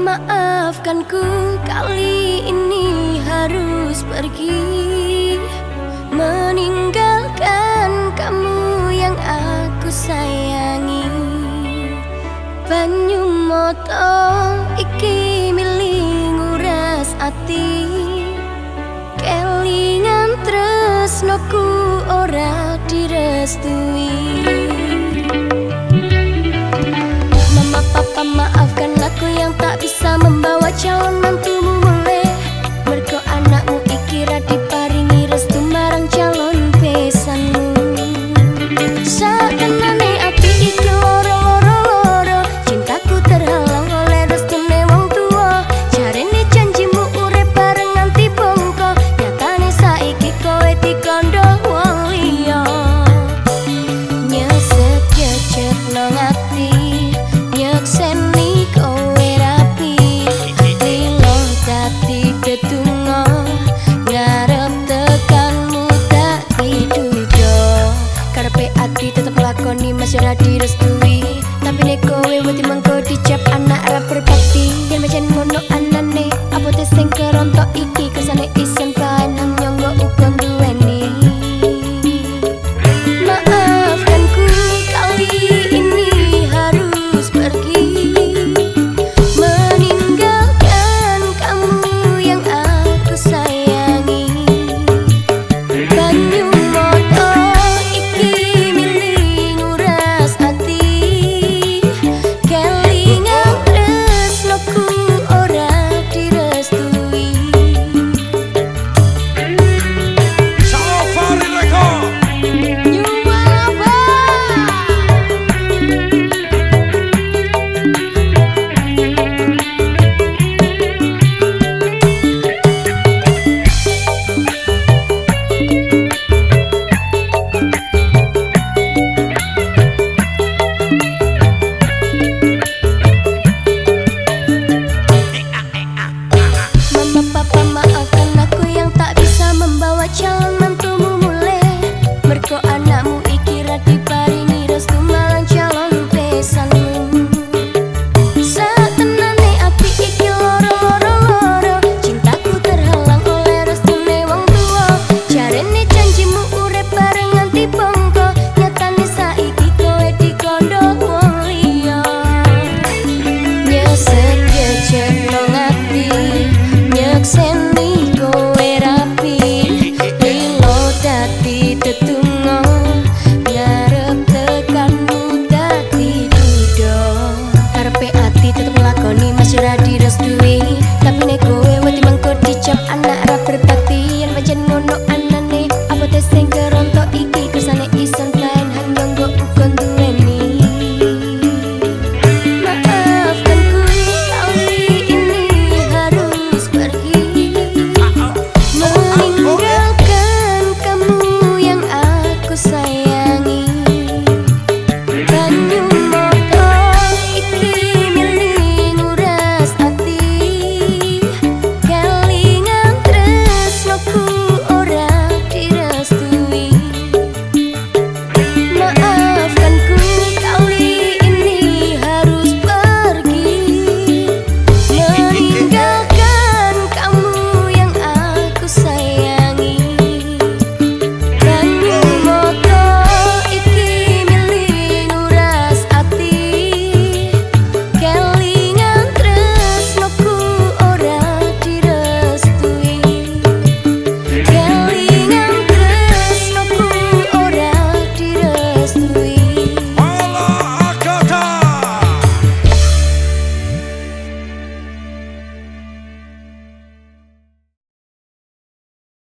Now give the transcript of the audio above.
Maafkan ku kali ini harus pergi. Meninggalkan kamu yang aku sayangi. Banyu moto iki milingu ras ati. Kelingan tresnoku ora direstui. syarat direstui. Tapi nek neko wewe dimengko dicap anak rap berbakti Yang macan ngono anane Apote sing kerontok iki kesane iseng